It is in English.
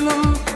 yaşamanın